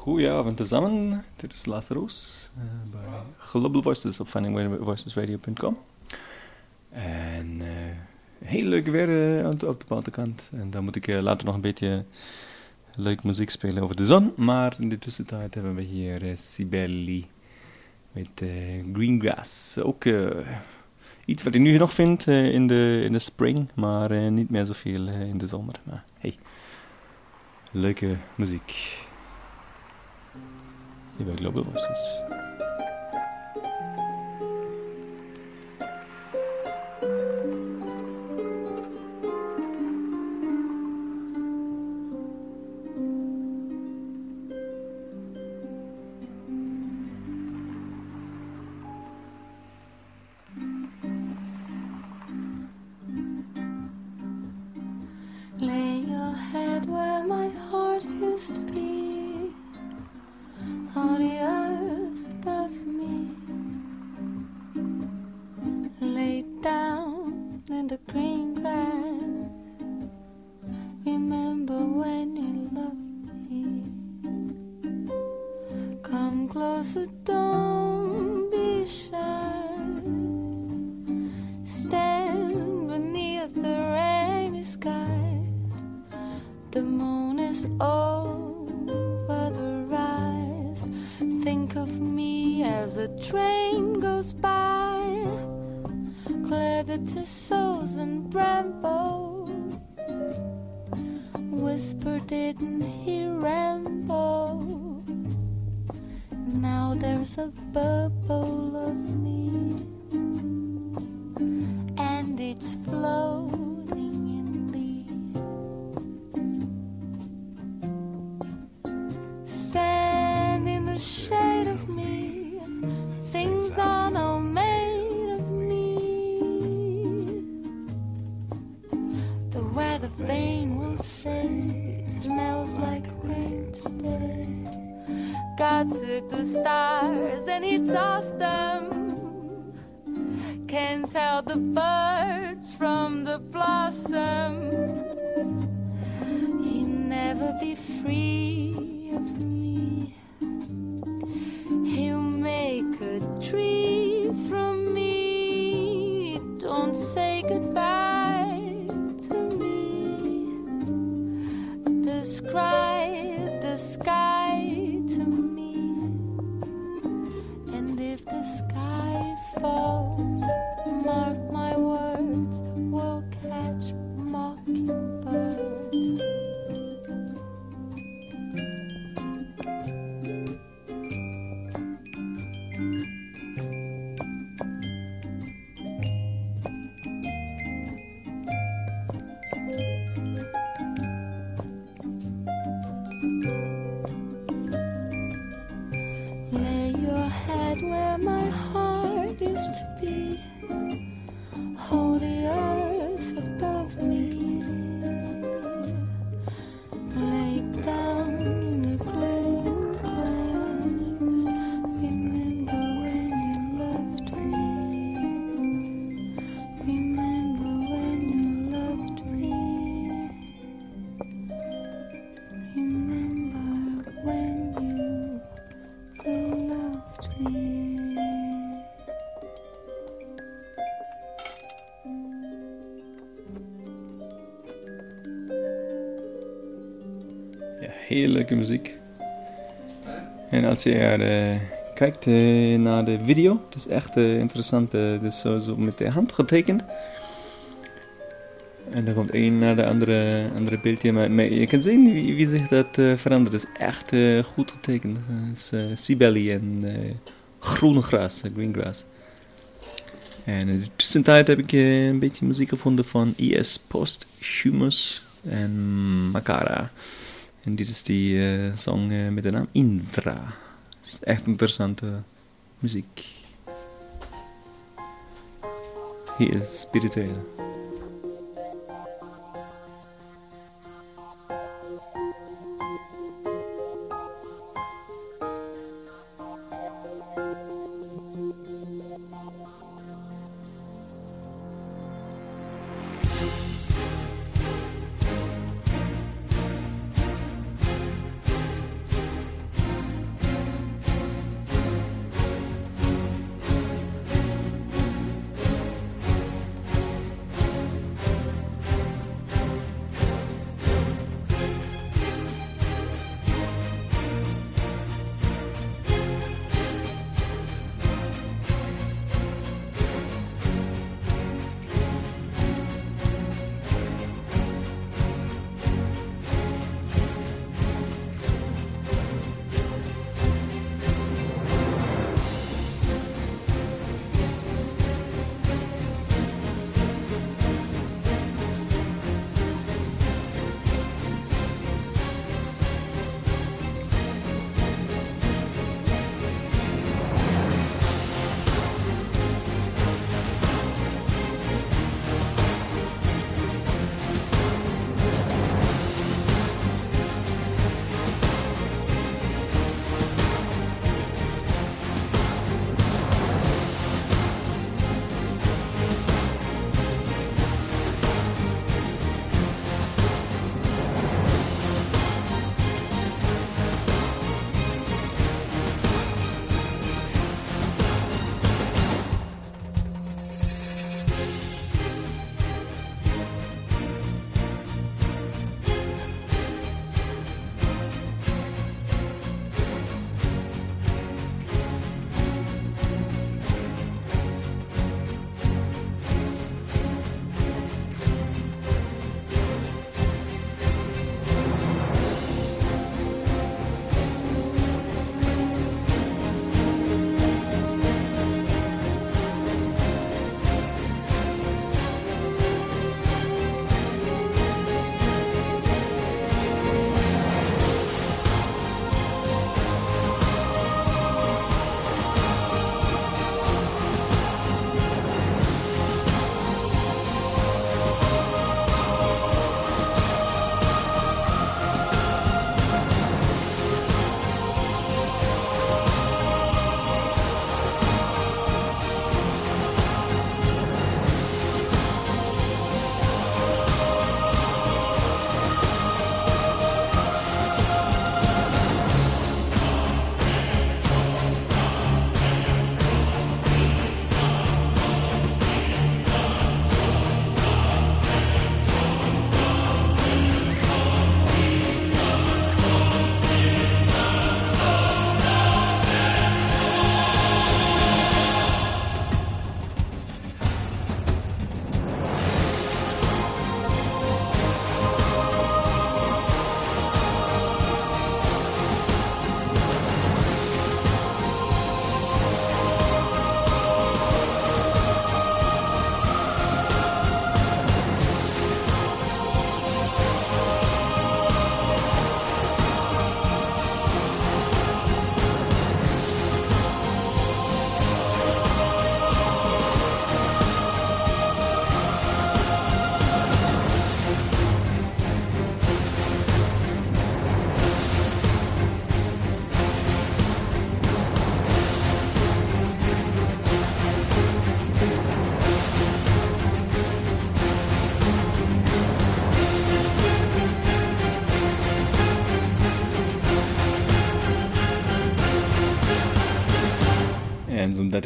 Ja, hele goede avond tezamen. Dit is Lazarus uh, bij Global Voices op findingvoicesradio.com. En uh, heel leuk weer uh, op de buitenkant. En dan moet ik later nog een beetje leuk muziek spelen over de zon. Maar in de tussentijd hebben we hier Sibeli met Greengrass. Ook iets wat ik nu nog vind in, de, in de spring, maar niet meer zoveel in de zomer. Maar hey, leuke muziek. Bij Global Voices. Lay your head where my heart used to be, Ja, heel leuke muziek. En als je er eh, kijkt eh, naar de video, het is echt eh, interessant. Het is zo met de hand getekend. En dan komt een naar de andere, andere beeldje. Maar, je kan zien wie, zich dat eh, verandert. Het is echt eh, goed getekend. Het is eh Sibeli en groene gras, green grass. En in de tussentijd heb ik een beetje muziek gevonden van IS Posthumus en Makara. En dit is die song met de naam Indra. Het is echt interessante muziek. Hier is spiritueel.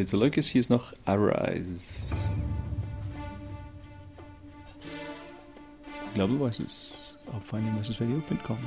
Omdat dit zo leuk is, hier is nog Arise. Global Voices op findingvoicesradio.com.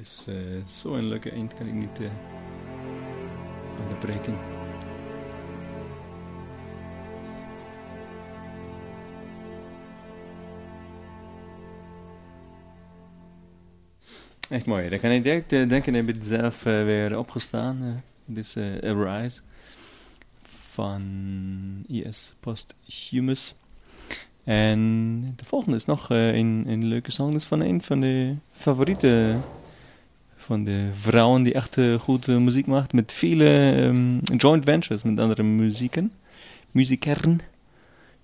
Dus uh, zo'n leuke eind kan ik niet uh, onderbreken. Echt mooi. Dan kan ik direct uh, denken, heb het zelf weer opgestaan. Dit is Arise van IS Posthumus. En de volgende is nog een, een leuke song. Dat is van een van de favoriete van de vrouwen die echt uh, goed uh, muziek maakt. Met vele um, joint ventures met andere muzieken. Muzikern.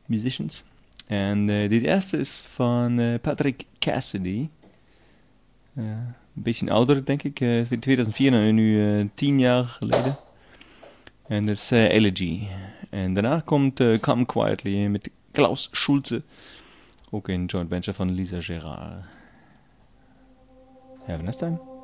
Musicians. En uh, dit eerste is van Patrick Cassidy. een beetje ouder, denk ik. 2004, nou, nu tien jaar geleden. En dat is Elegy. En daarna komt Come Quietly met Klaus Schulze. Ook een joint venture van Lisa Gerard. Have a nice time.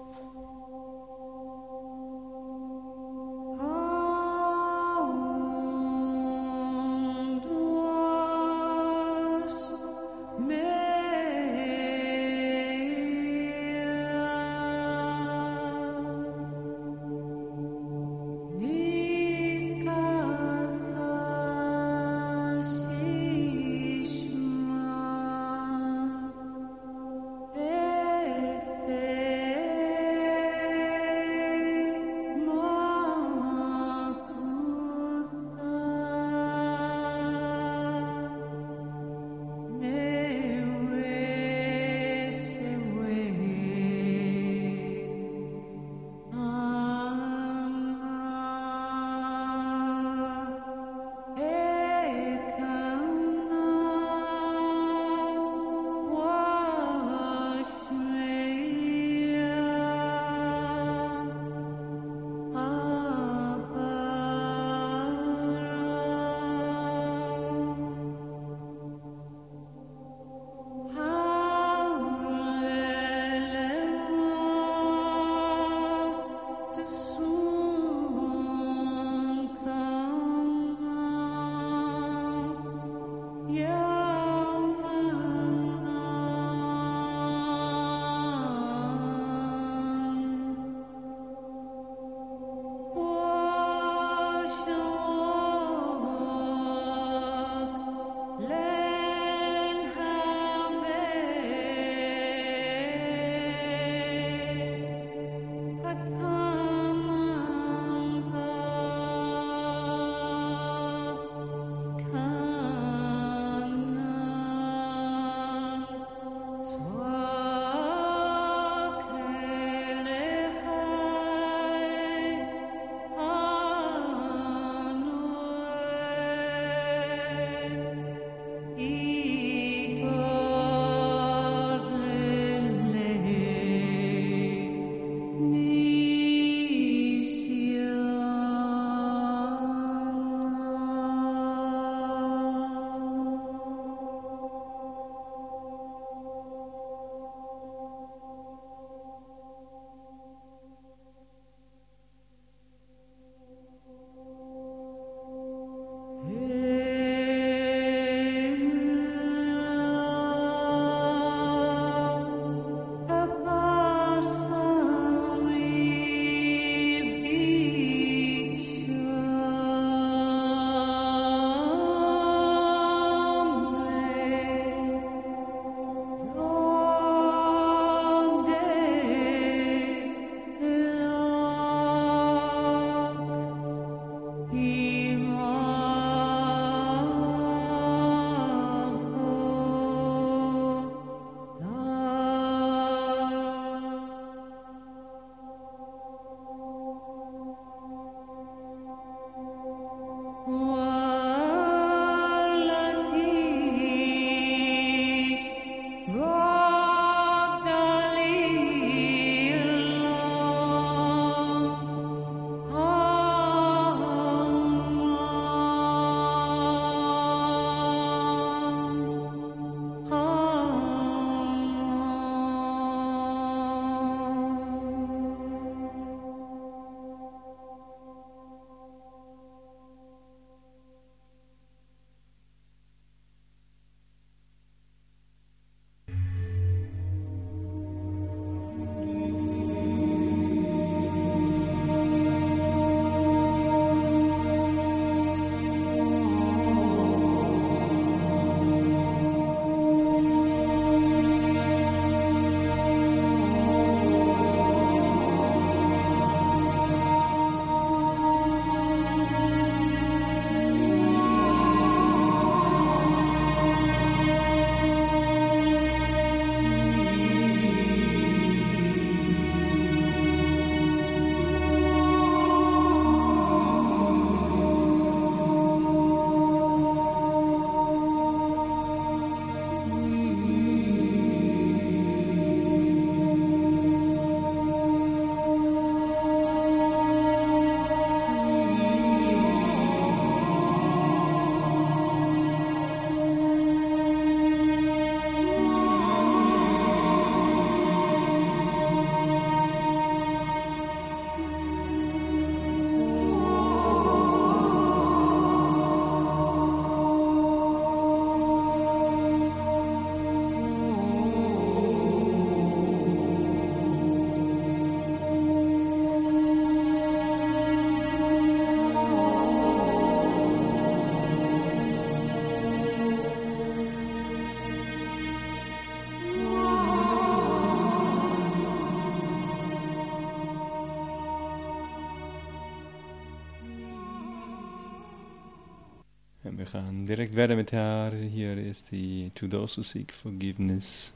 gaan direct verder met haar. Hier is die Tudososik Forgiveness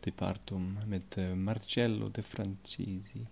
Departum met uh, Marcello de Francisi.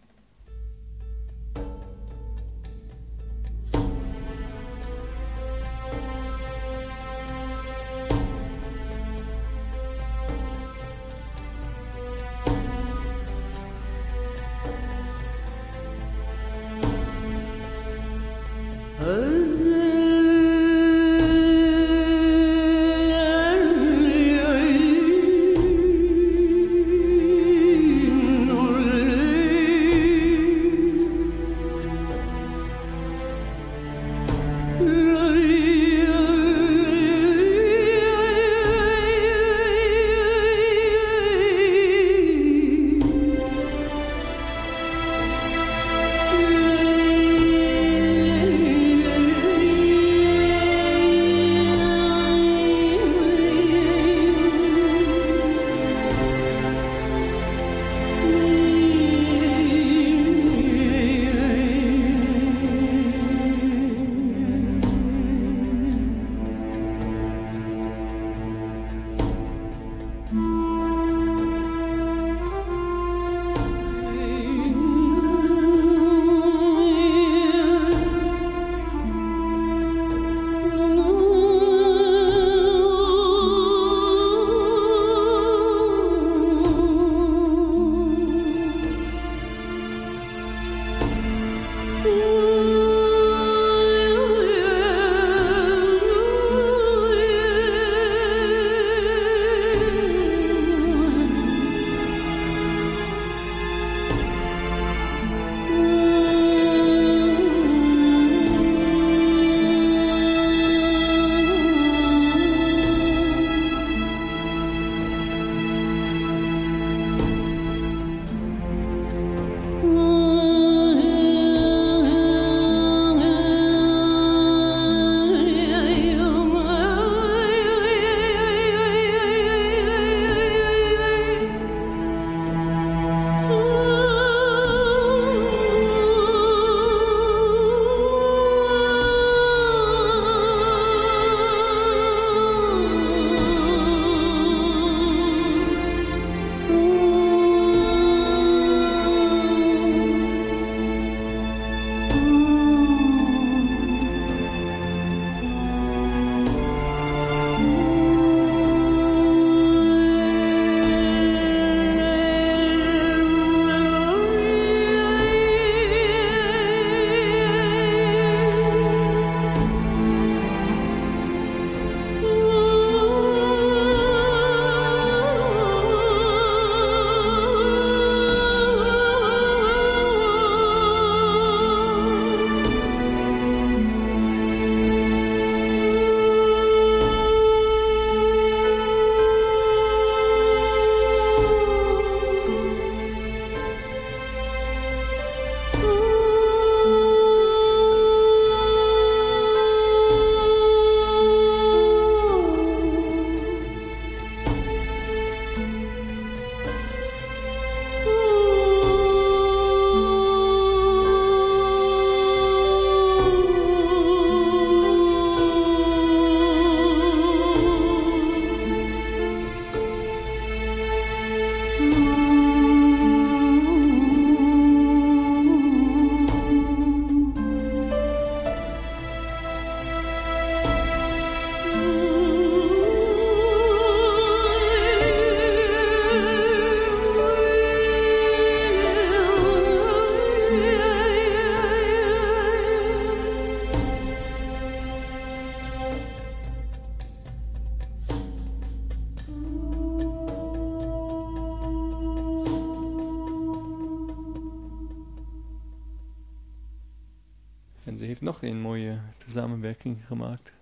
Gemaakt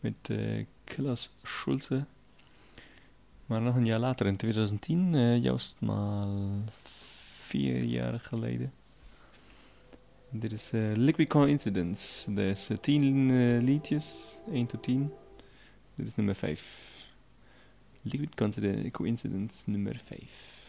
met uh, Klaas Schulze. Maar nog een jaar later, in 2010, uh, juist maar vier jaar geleden. Dit is uh, Liquid Coincidence. Er is uh, tien liedjes, 1 tot 10. Dit is nummer 5. Liquid Coincidence nummer 5.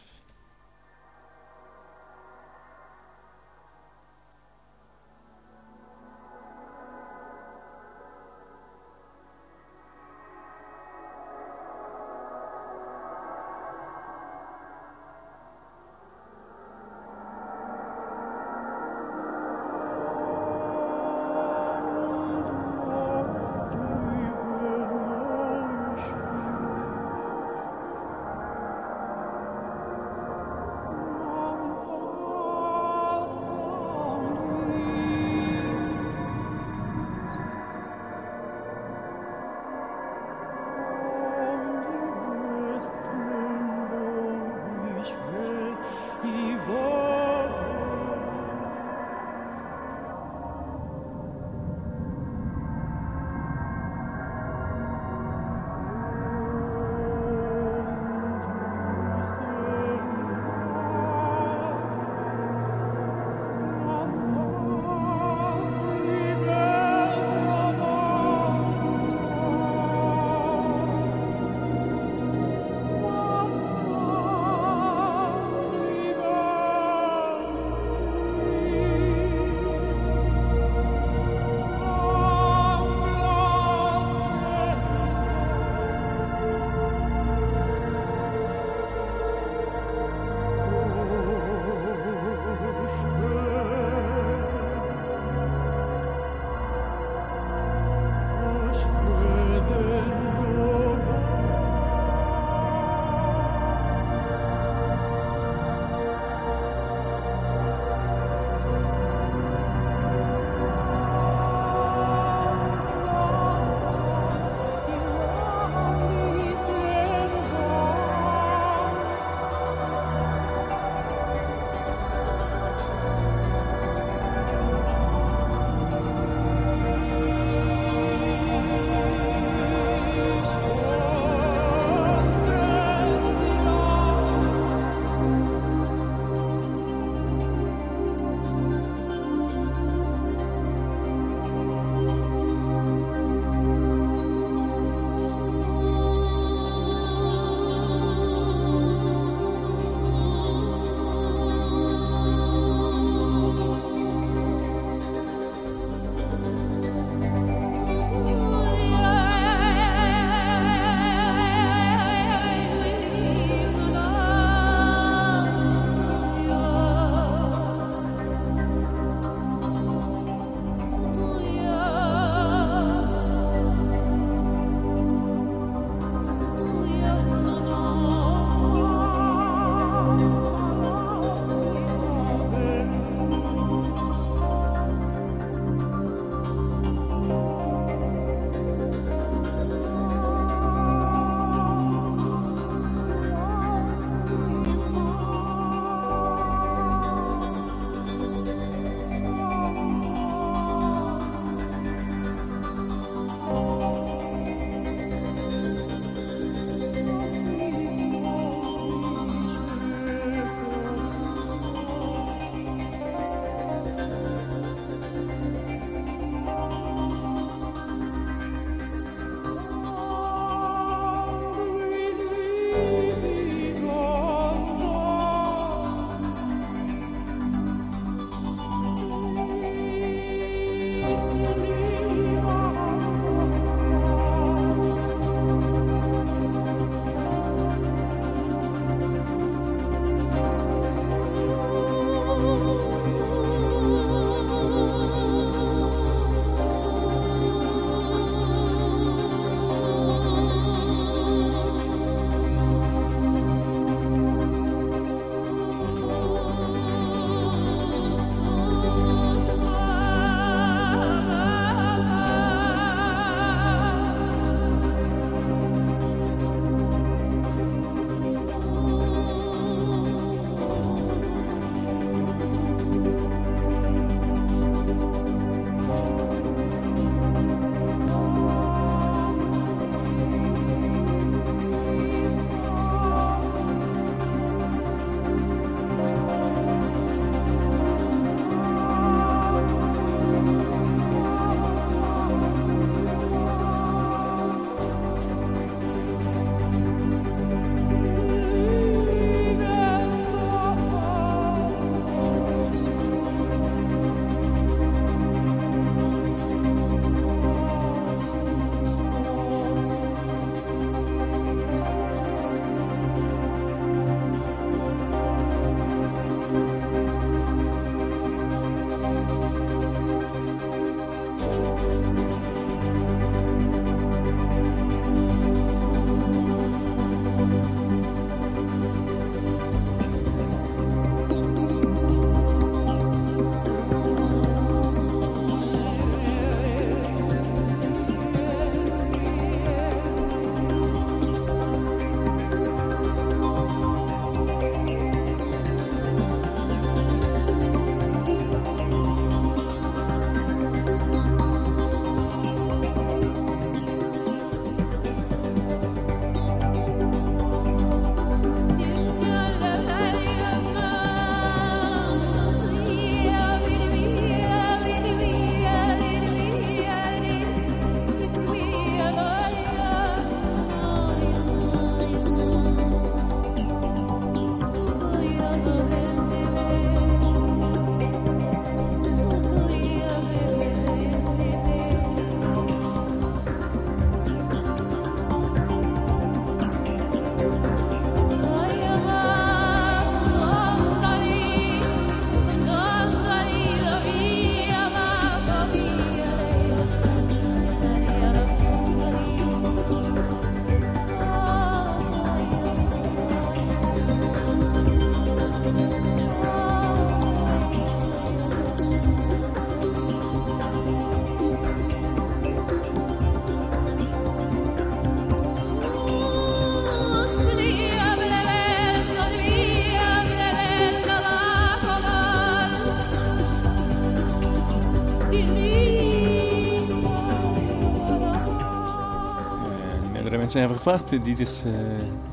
Dit is uh,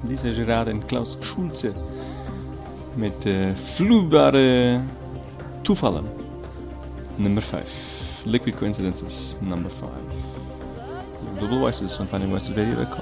Lisa Gerard en Klaus Schulze. Met uh, vloeibare toevallen. Nummer 5. Liquid Coincidences, number 5. Global Voices on findingvoicesradio.com.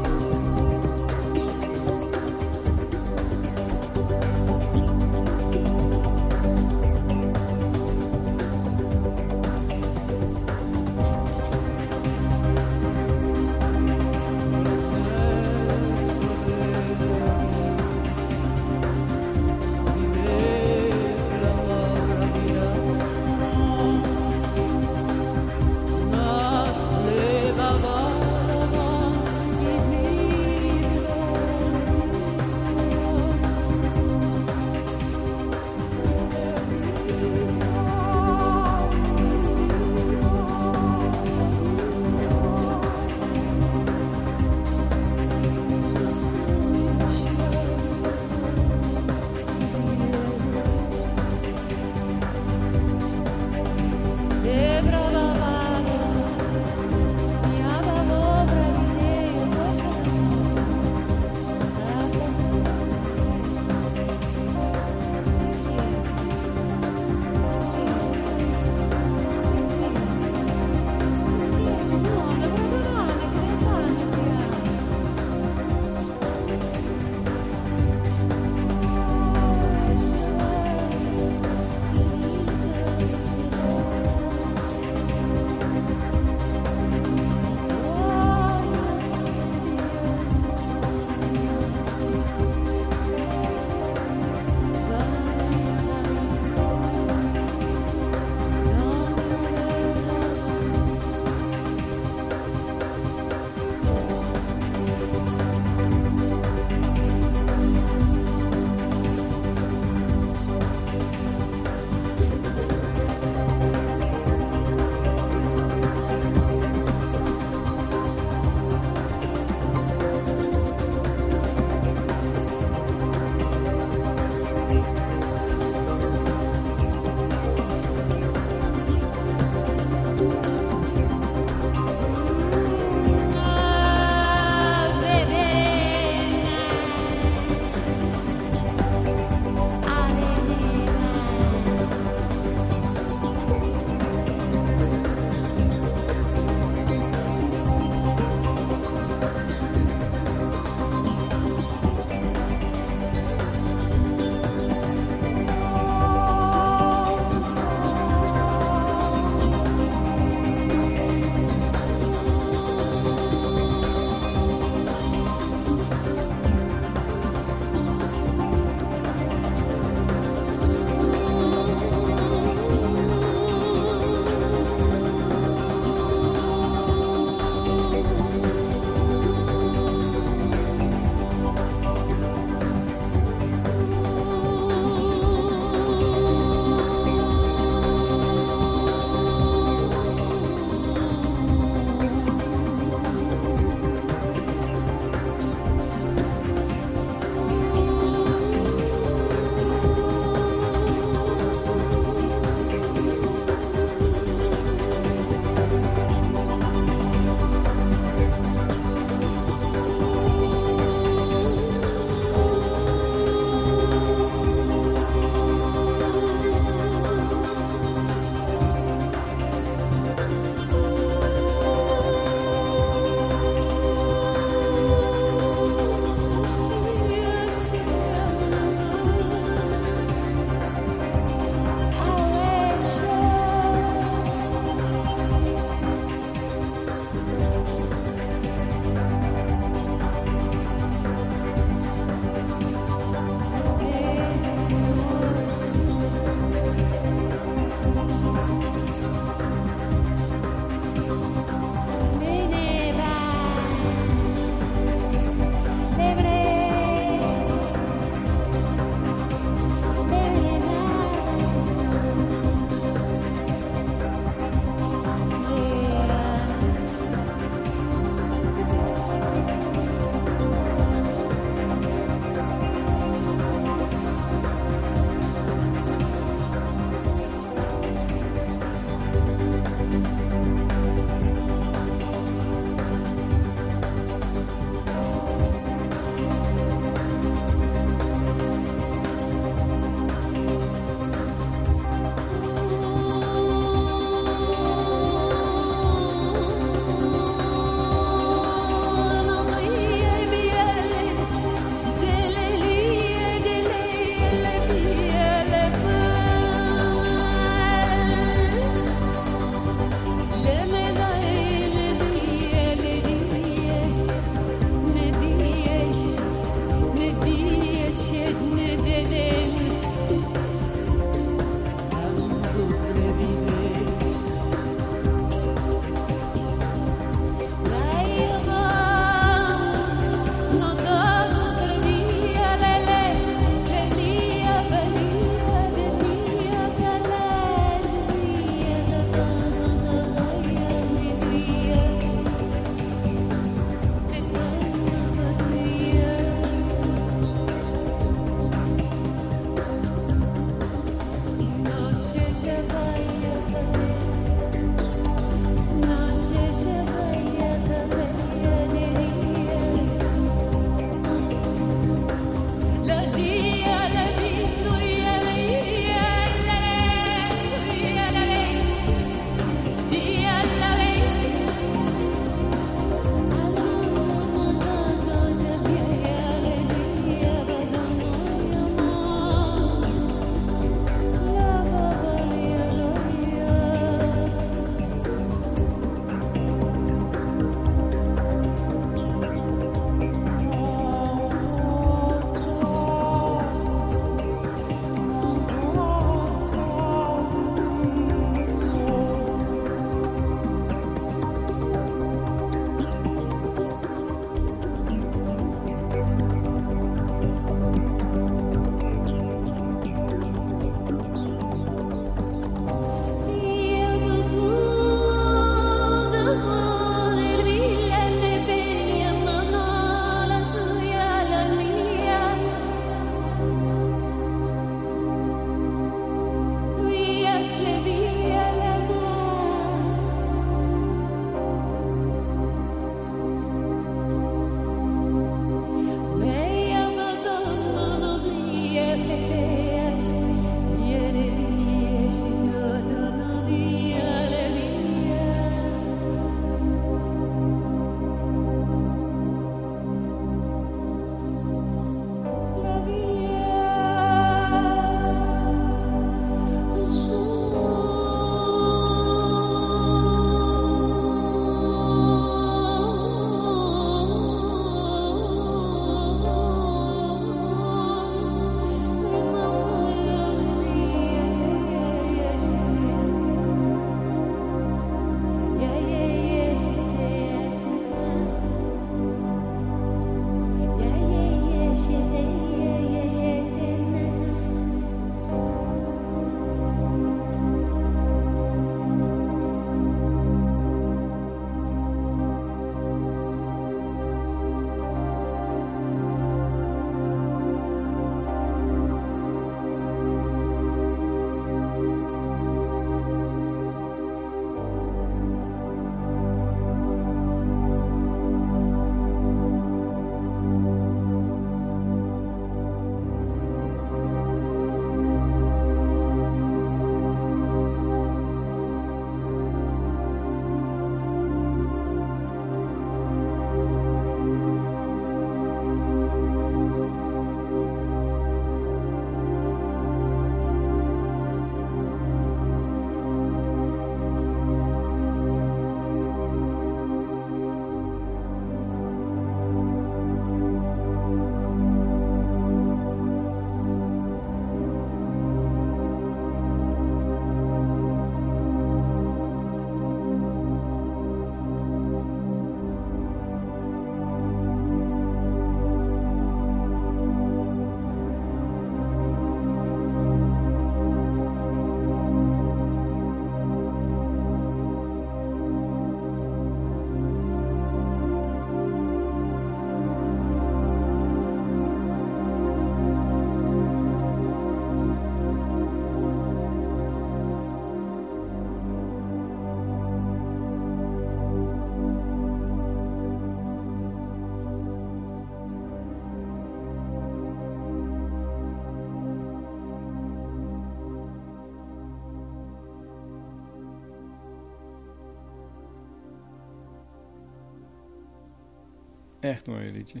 Echt mooi liedje.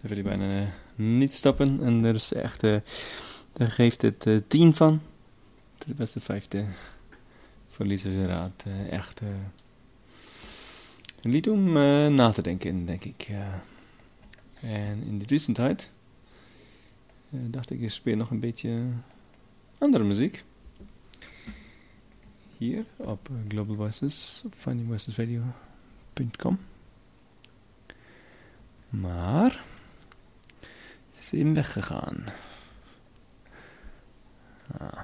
Daar wil je bijna eh, niet stappen. En er is echt, eh, daar geeft het eh 10 van. De beste vijfde. Eh, echt eh, een lied om eh, na te denken denk ik. En in de tussentijd eh, dacht ik, ik speel nog een beetje andere muziek. Hier op eh, Global Voices, op findingvoicesradio.com. Maar ze is even weggegaan. Ah.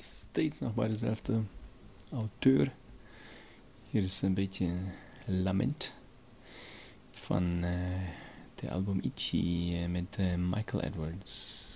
Steeds nog bij dezelfde auteur. Hier is een beetje lament van uh, de album Itchy uh, met uh, Michael Edwards.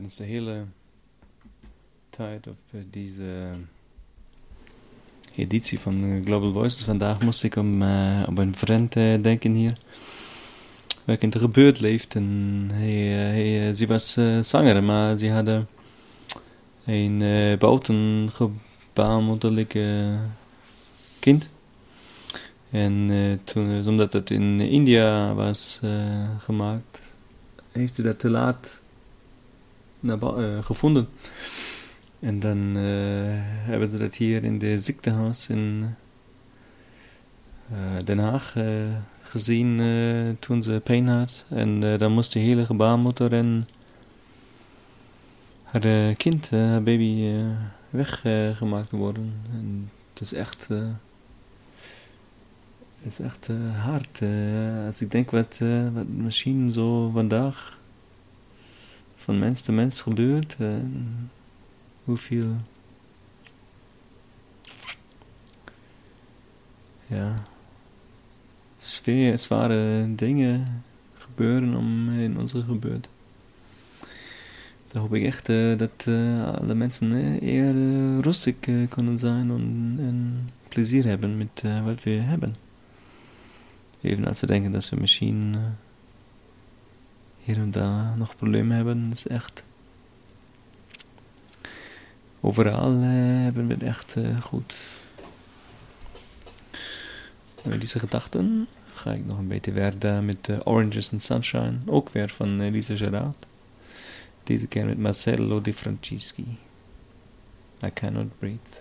Tijdens de hele tijd op uh, deze editie van uh, Global Voices vandaag moest ik om, op een vriend denken hier. Waar in de gebeurd leeft. En hij, hij, ze was zanger, maar ze hadden een uh, buitengebaarmoederlijke kind. En toen, omdat het in India was gemaakt, heeft ze dat te laat gevonden. En dan uh, hebben ze dat hier in de ziekenhuis in uh, Den Haag gezien toen ze pijn had. En dan moest de hele gebaarmoeder en haar kind, haar baby, weggemaakt worden. En het is echt... Is echt hard. als ik denk wat, wat misschien zo vandaag van mens te mens gebeurt. En hoeveel. Ja. Sfeer, zware dingen gebeuren om in onze gebeurt. Dan hoop ik echt uh, dat uh, alle mensen uh, rustig kunnen zijn en, en, plezier hebben met wat we hebben. Even als ze denken dat ze misschien hier en daar nog problemen hebben. is echt. Overal uh, hebben we het echt uh, goed. Met deze gedachten ga ik nog een beetje verder met eh, Oranges and Sunshine, ook weer van Elisa Gerard. Deze keer met Marcello De Francischi. I cannot breathe.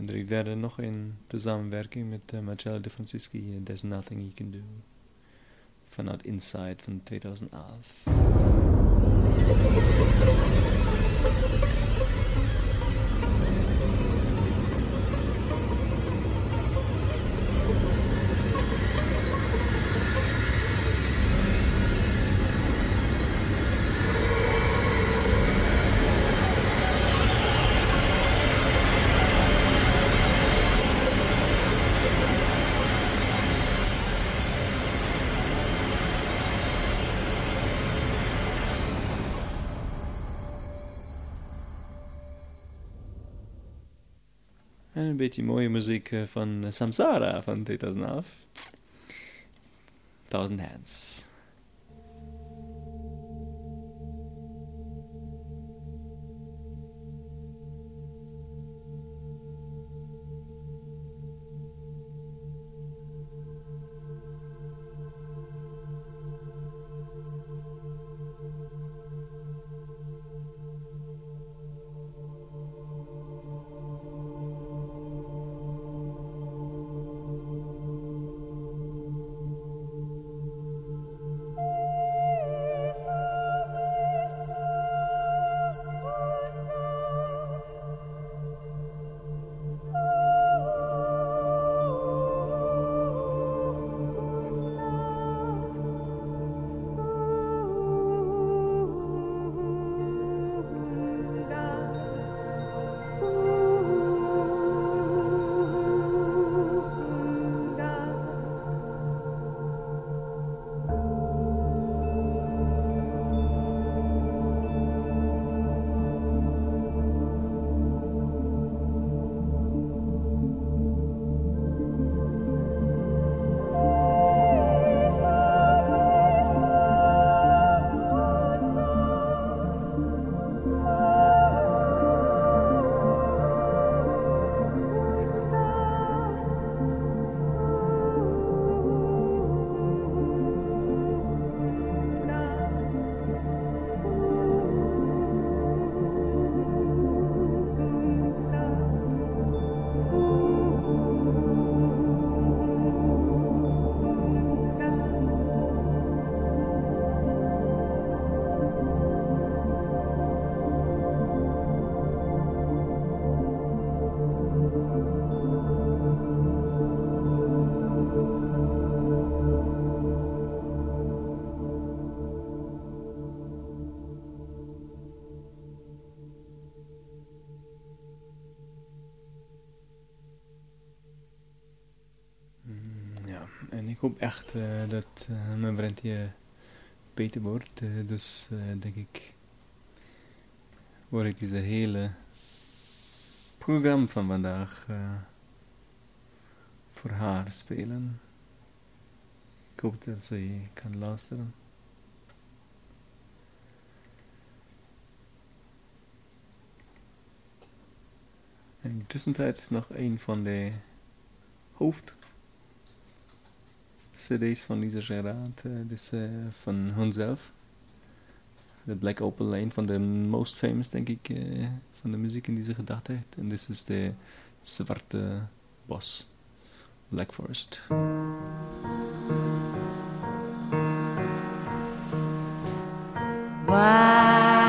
En er verder nog in de samenwerking met uh, Marcello De Francisci, uh, There's Nothing You Can Do. Vanuit Inside van 2011. Beetje mooie muziek eh, van Samsara van 2011. Thousand Hands. Echt eh, dat eh, mijn vriendje beter wordt. eh, dus denk ik, word ik deze hele programma van vandaag voor haar spelen. Ik hoop dat ze kan luisteren. En in de tussentijd nog een van de hoofd cd's van Lisa Gerard. eh, dus eh, van hunzelf. De Black Opal Lane van de most famous, denk ik, eh, van de muziek die ze gedacht heeft. En dit is de Zwarte Bos. Black Forest. Why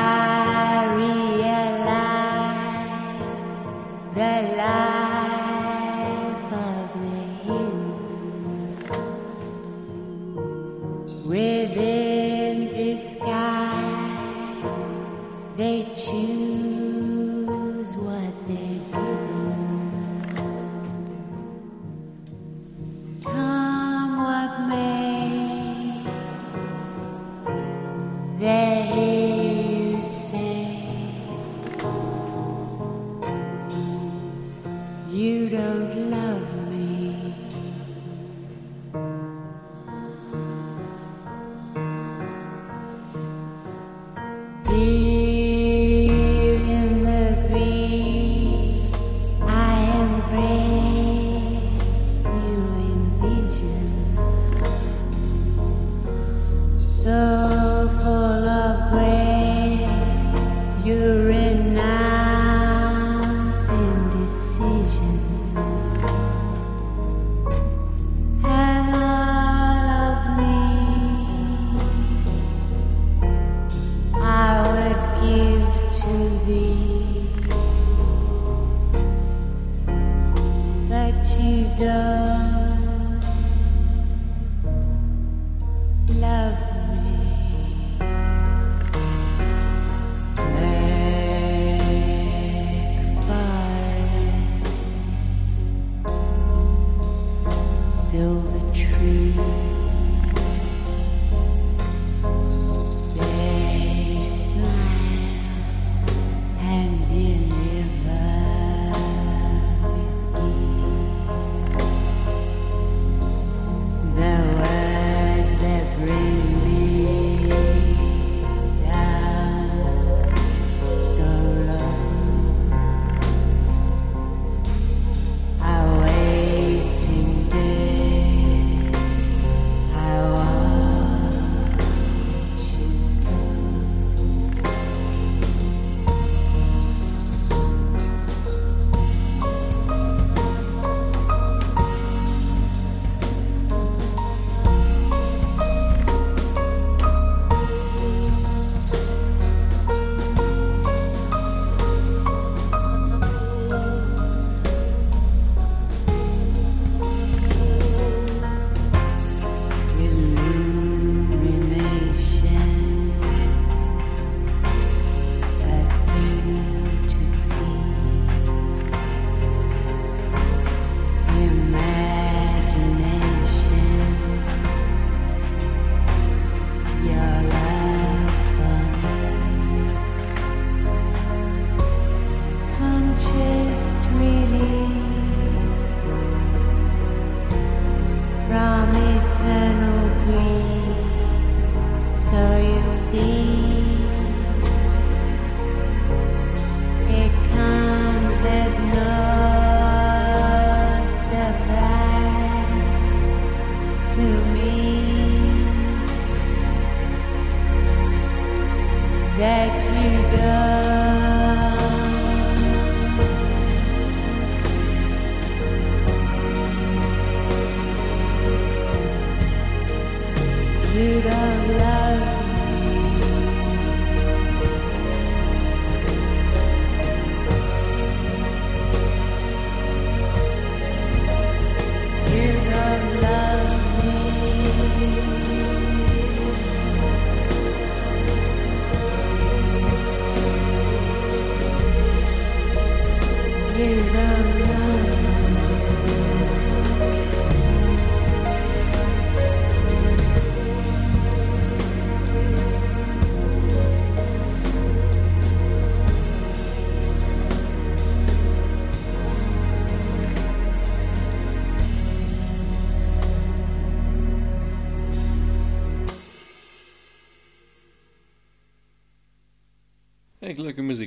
you don't love me.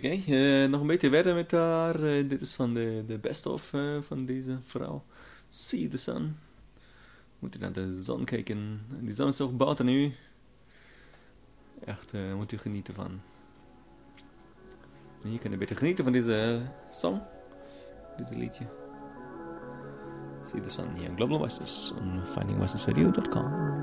Eh, nog een beetje verder met haar. Eh, dit is van de, de best-of eh, van deze vrouw. See the sun. Moet je naar de zon kijken. En Die zon is ook buiten nu. Echt, moet u genieten van. En hier kan je beter genieten van deze song. Deze liedje. See the sun hier Global Voices on findingvoicesradio.com.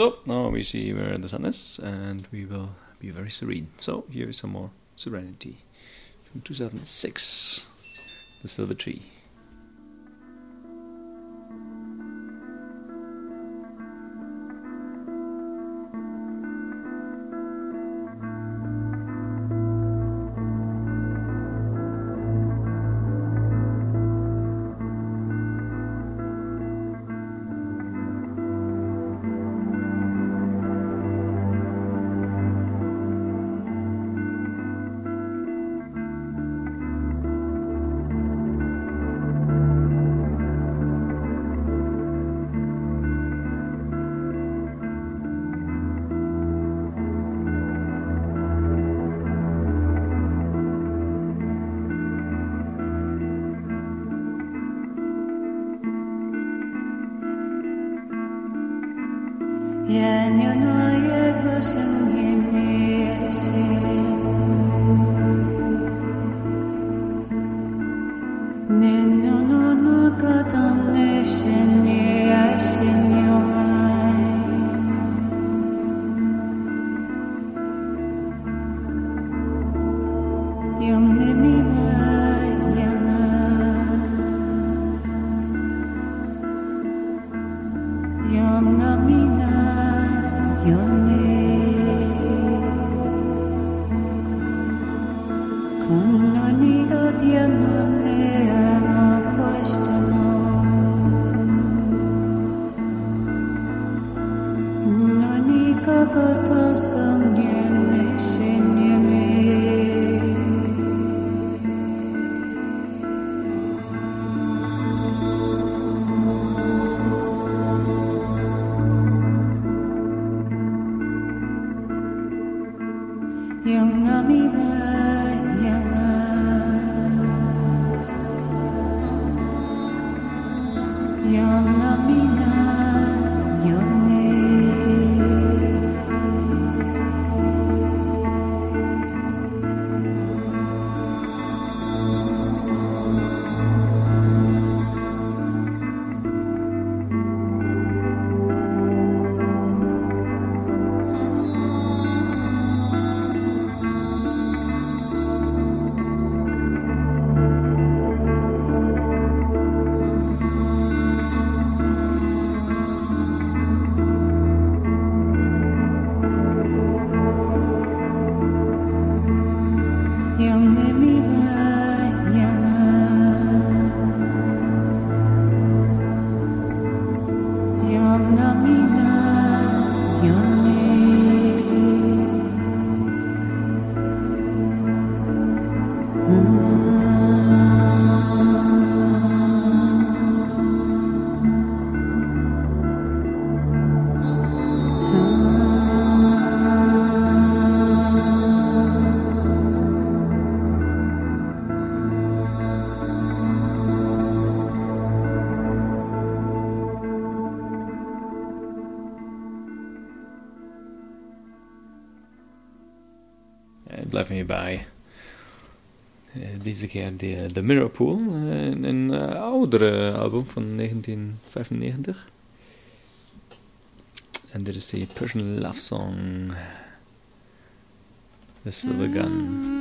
So now we see where the sun is, and we will be very serene. So here is some more Serenity from 2006, The Silver Tree. Keer de, The Mirror Pool, uh, een uh, oudere album van 1995. En dit is de Persian Love Song, The Silver Gun.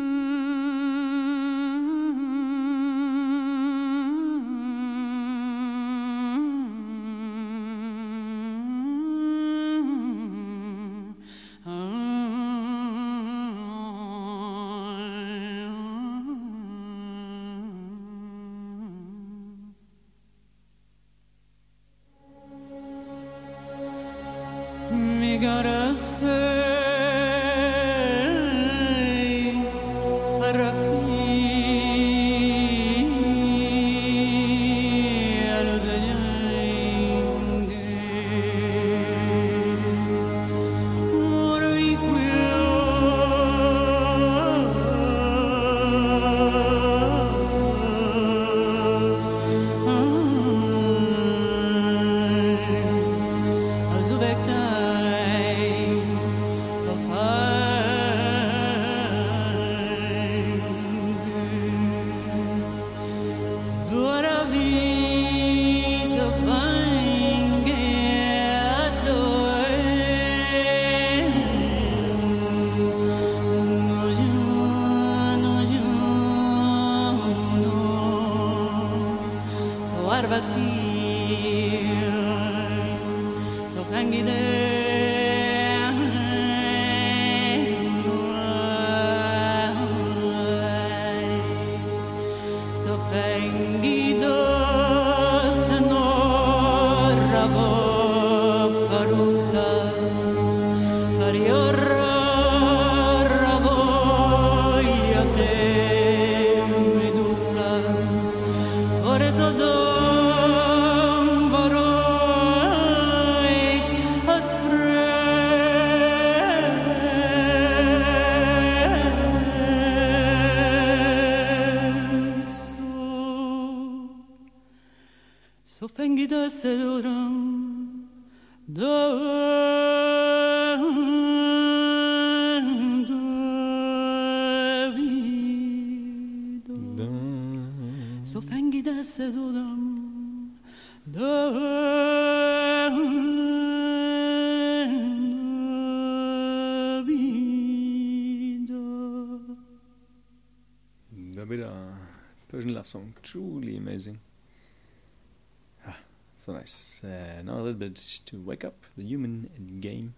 To Wake Up, The Human Game.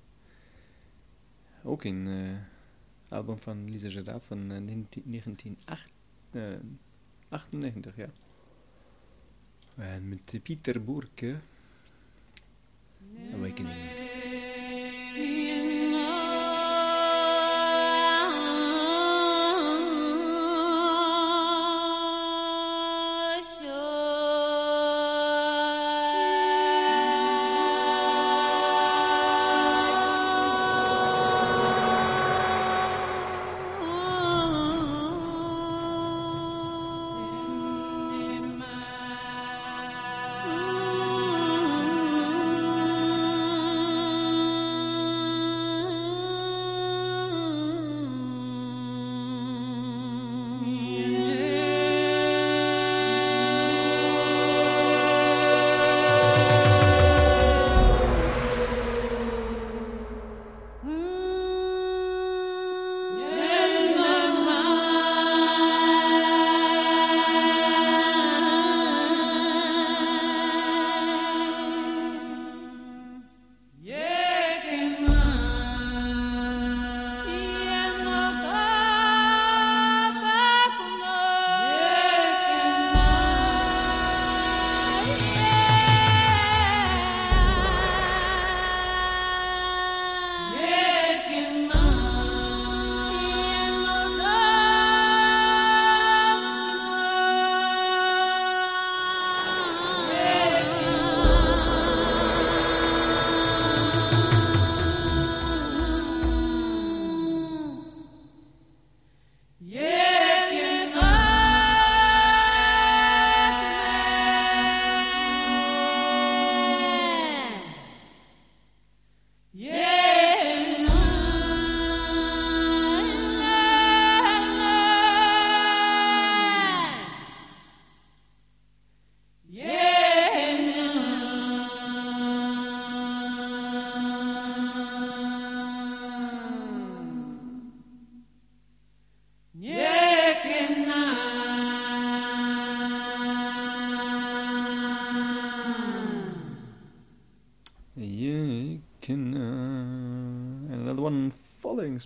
Ook een uh, album van Lisa Gerard van uh, 1998, ja. En met Pieter Boerke. Awakening.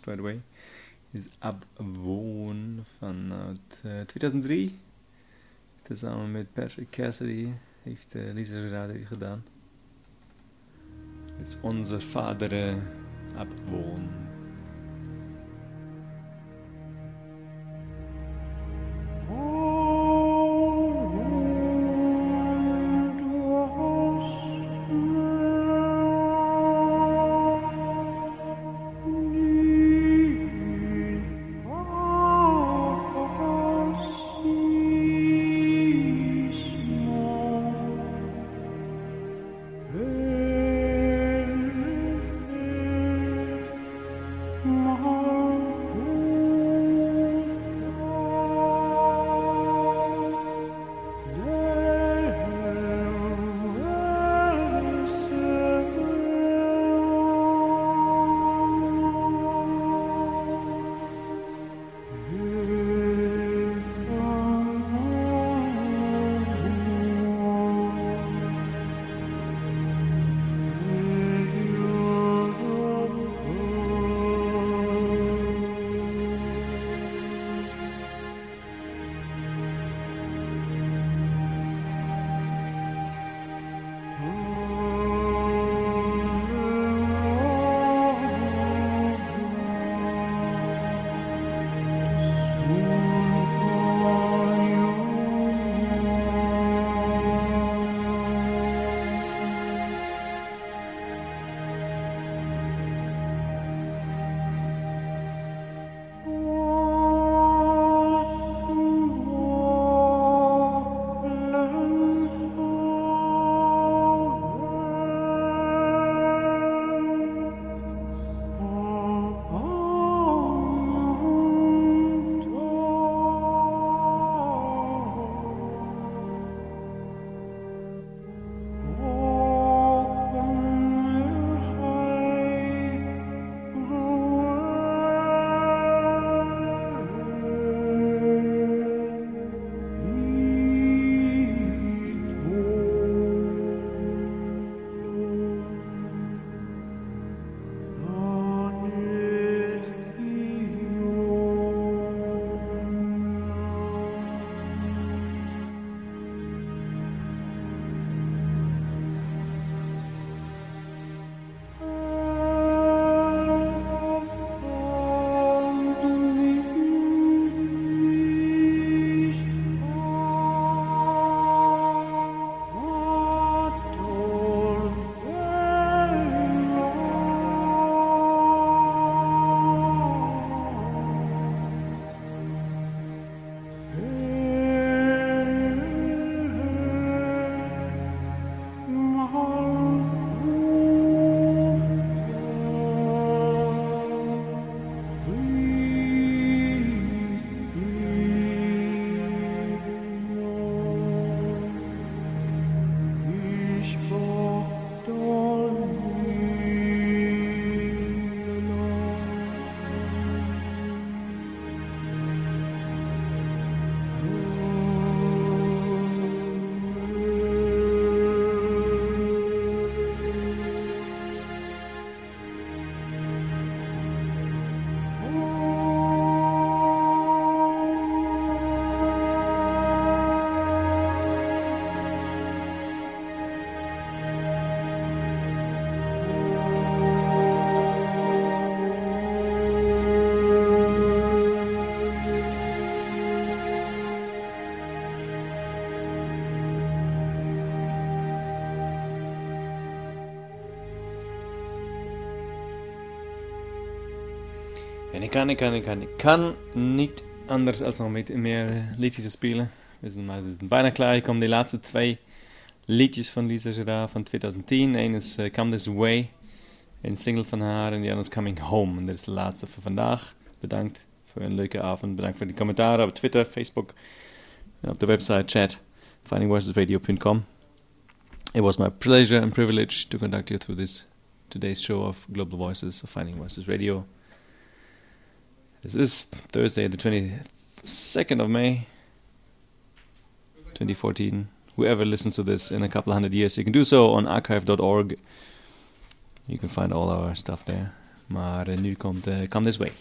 Straight away is Abwoon vanuit uh, 2003. Tezamen met Patrick Cassidy heeft uh, Lisa Gerardi gedaan. Het is onze vader uh, Abwoon. Ik kan, ik kan, ik kan, ik kan niet anders als nog met meer liedjes spelen. We zijn, we zijn bijna klaar. Ik kom de laatste twee liedjes van Lisa Gerard van 2010. Eén is uh, Come This Way, een single van haar. En die andere is Coming Home. En dat is de laatste voor vandaag. Bedankt voor een leuke avond. Bedankt voor die commentaren op Twitter, Facebook en op de website chat findingvoicesradio.com. It was my pleasure and privilege to conduct you through this today's show of Global Voices of Finding Voices Radio. This is Thursday, the 22nd of May, 2014. Whoever listens to this in a couple hundred years, you can do so on archive.org. You can find all our stuff there. Maar uh, nu komt uh, Come This Way.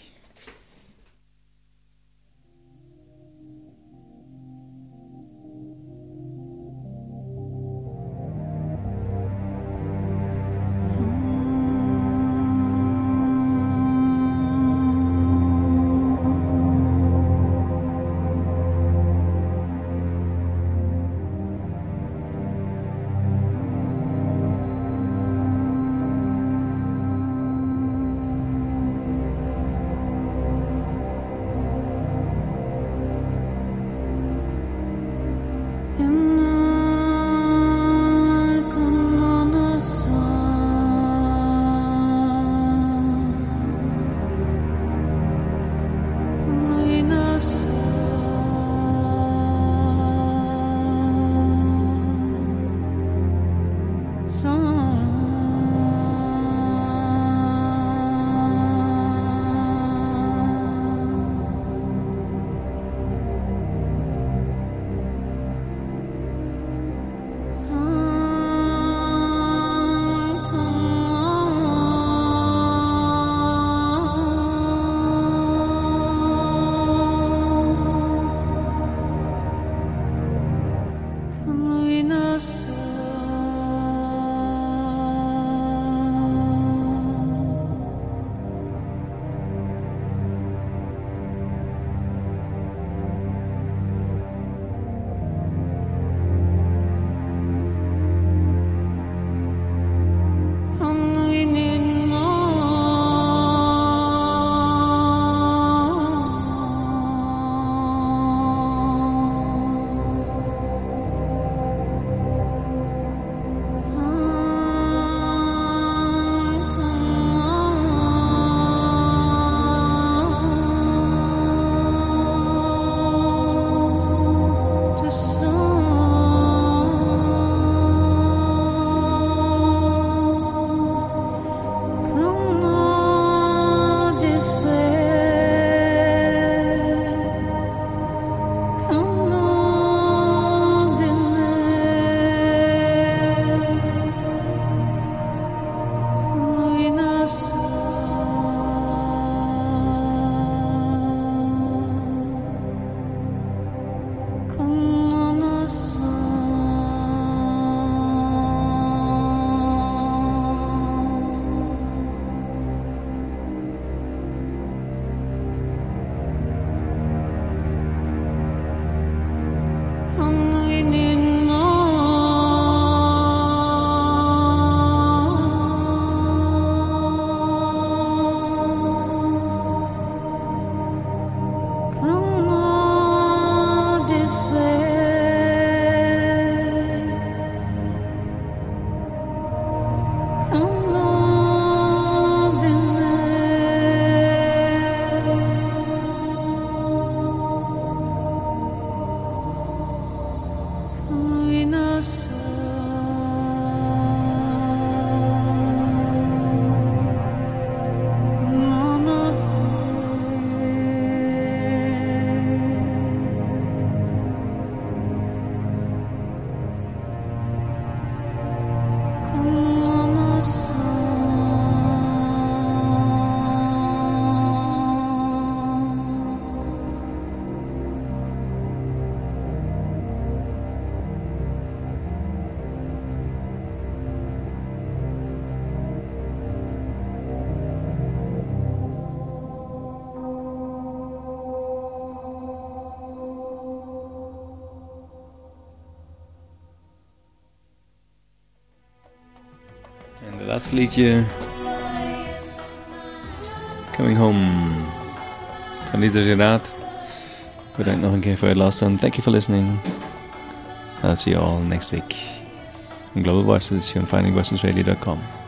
Laatste liedje. Coming Home. van Lisa Gerard. Bedankt nog een keer voor het luisteren. Thank you for listening. I'll see you all next week. On Global Voices on findingvoicesradio.com.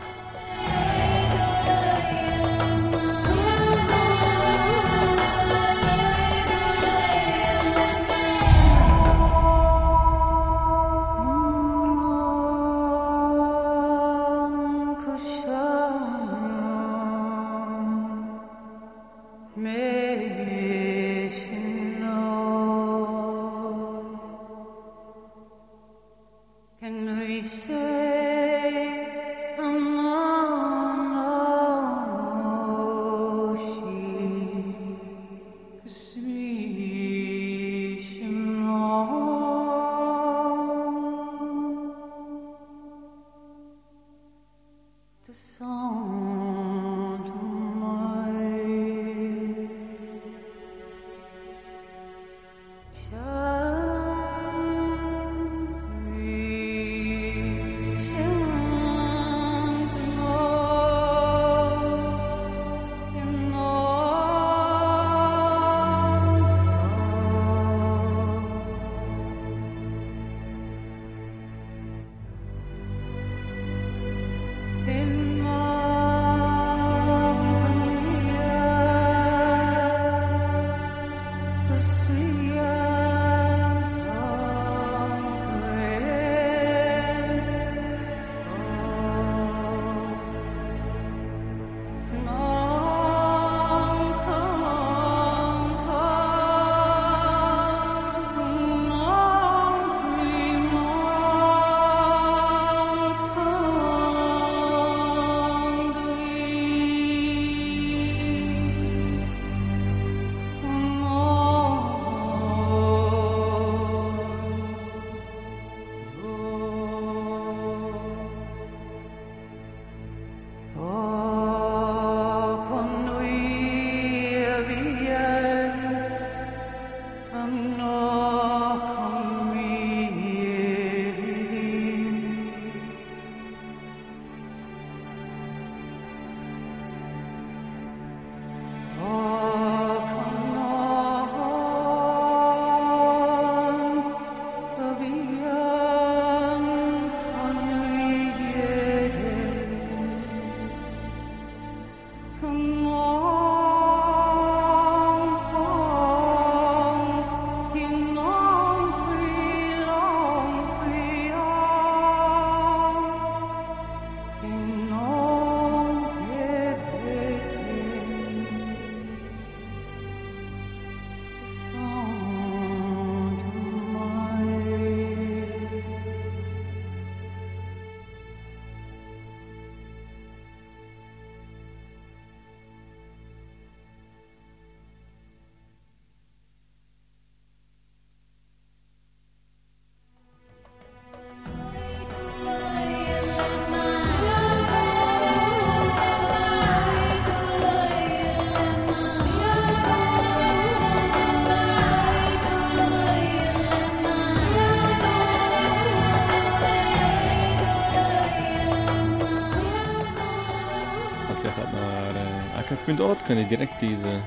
uh, archive.org kan je direct deze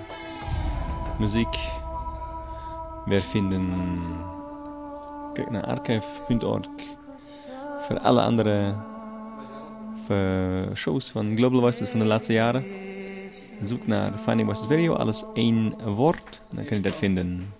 muziek weer vinden. Kijk naar archive.org voor alle andere voor shows van Global Voices van de laatste jaren. Zoek naar Finding Voices Video, alles één woord, dan kan je dat vinden.